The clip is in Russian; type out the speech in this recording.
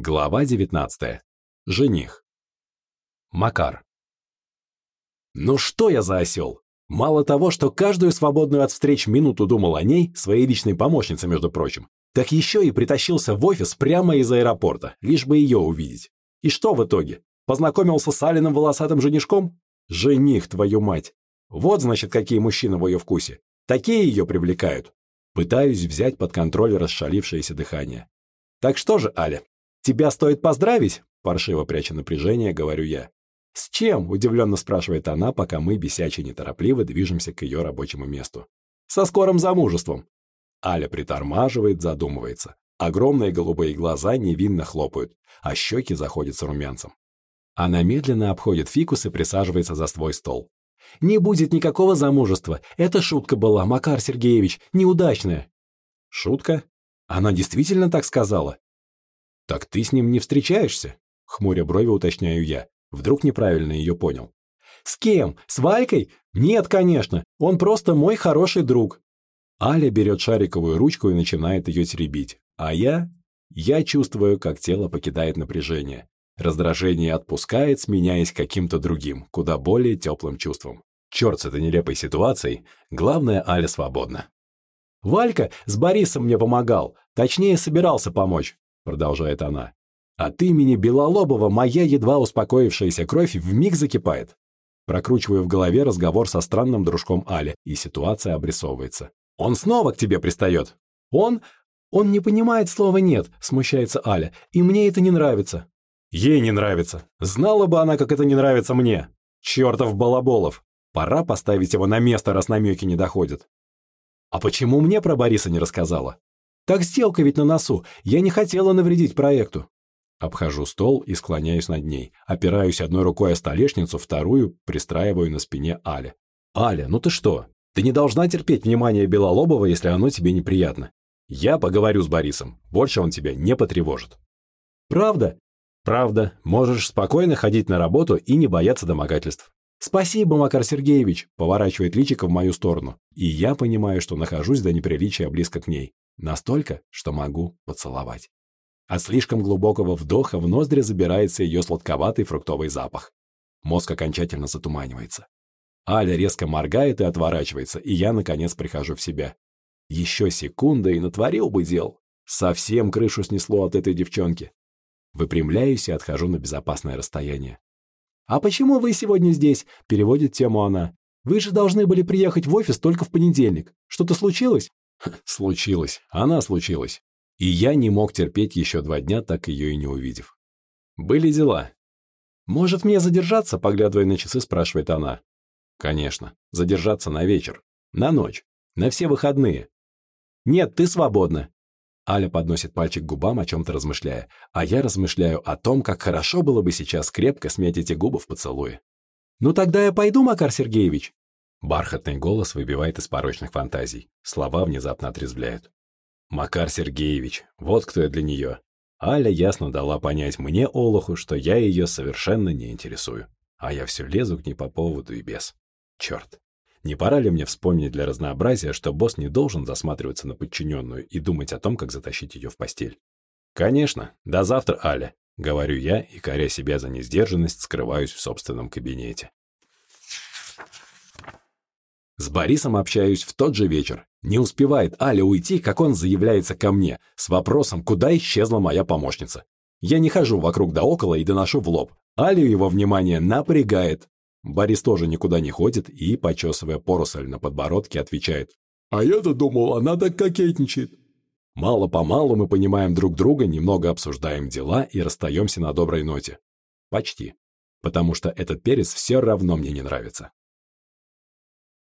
Глава 19. Жених. Макар. Ну что я за осел? Мало того, что каждую свободную от встреч минуту думал о ней, своей личной помощнице, между прочим, так еще и притащился в офис прямо из аэропорта, лишь бы ее увидеть. И что в итоге? Познакомился с Алиным волосатым женишком? Жених, твою мать! Вот, значит, какие мужчины в ее вкусе. Такие ее привлекают. Пытаюсь взять под контроль расшалившееся дыхание. Так что же, Аля, «Тебя стоит поздравить?» – паршиво пряча напряжение, говорю я. «С чем?» – удивленно спрашивает она, пока мы, бесячие неторопливо, движемся к ее рабочему месту. «Со скорым замужеством!» Аля притормаживает, задумывается. Огромные голубые глаза невинно хлопают, а щеки заходят румянцем. Она медленно обходит фикус и присаживается за свой стол. «Не будет никакого замужества. Это шутка была, Макар Сергеевич, неудачная». «Шутка? Она действительно так сказала?» «Так ты с ним не встречаешься?» Хмуря брови уточняю я. Вдруг неправильно ее понял. «С кем? С Валькой? Нет, конечно. Он просто мой хороший друг». Аля берет шариковую ручку и начинает ее теребить. А я? Я чувствую, как тело покидает напряжение. Раздражение отпускает, сменяясь каким-то другим, куда более теплым чувством. Черт с этой нелепой ситуацией, главное, Аля свободна. «Валька с Борисом мне помогал, точнее, собирался помочь продолжает она. От имени Белолобова моя едва успокоившаяся кровь вмиг закипает. Прокручиваю в голове разговор со странным дружком Али, и ситуация обрисовывается. «Он снова к тебе пристает!» «Он? Он не понимает слова «нет», — смущается Аля, «и мне это не нравится». «Ей не нравится. Знала бы она, как это не нравится мне. Чертов Балаболов. Пора поставить его на место, раз намеки не доходят». «А почему мне про Бориса не рассказала?» Так сделка ведь на носу. Я не хотела навредить проекту. Обхожу стол и склоняюсь над ней. Опираюсь одной рукой о столешницу, вторую пристраиваю на спине Али. «Аля, ну ты что? Ты не должна терпеть внимание Белолобова, если оно тебе неприятно. Я поговорю с Борисом. Больше он тебя не потревожит». «Правда?» «Правда. Можешь спокойно ходить на работу и не бояться домогательств». «Спасибо, Макар Сергеевич», – поворачивает личико в мою сторону. И я понимаю, что нахожусь до неприличия близко к ней. Настолько, что могу поцеловать. От слишком глубокого вдоха в ноздри забирается ее сладковатый фруктовый запах. Мозг окончательно затуманивается. Аля резко моргает и отворачивается, и я, наконец, прихожу в себя. Еще секунда и натворил бы дел. Совсем крышу снесло от этой девчонки. Выпрямляюсь и отхожу на безопасное расстояние. «А почему вы сегодня здесь?» – переводит тему она. «Вы же должны были приехать в офис только в понедельник. Что-то случилось?» Случилось. Она случилась. И я не мог терпеть еще два дня, так ее и не увидев. Были дела. «Может, мне задержаться?» – поглядывая на часы, спрашивает она. «Конечно. Задержаться на вечер. На ночь. На все выходные. Нет, ты свободна». Аля подносит пальчик к губам, о чем-то размышляя, а я размышляю о том, как хорошо было бы сейчас крепко смять эти губы в поцелуе. «Ну тогда я пойду, Макар Сергеевич?» Бархатный голос выбивает из порочных фантазий. Слова внезапно отрезвляют. «Макар Сергеевич, вот кто я для нее». Аля ясно дала понять мне, Олуху, что я ее совершенно не интересую. А я все лезу к ней по поводу и без. Черт. Не пора ли мне вспомнить для разнообразия, что босс не должен засматриваться на подчиненную и думать о том, как затащить ее в постель? «Конечно. До завтра, Аля», — говорю я и, коря себя за несдержанность, скрываюсь в собственном кабинете. С Борисом общаюсь в тот же вечер. Не успевает Аля уйти, как он заявляется ко мне с вопросом, куда исчезла моя помощница. Я не хожу вокруг да около и доношу в лоб. Алю его внимание напрягает. Борис тоже никуда не ходит и, почесывая поросль на подбородке, отвечает. «А я-то думал, она так кокетничает». Мало-помалу мы понимаем друг друга, немного обсуждаем дела и расстаемся на доброй ноте. Почти. Потому что этот перец все равно мне не нравится.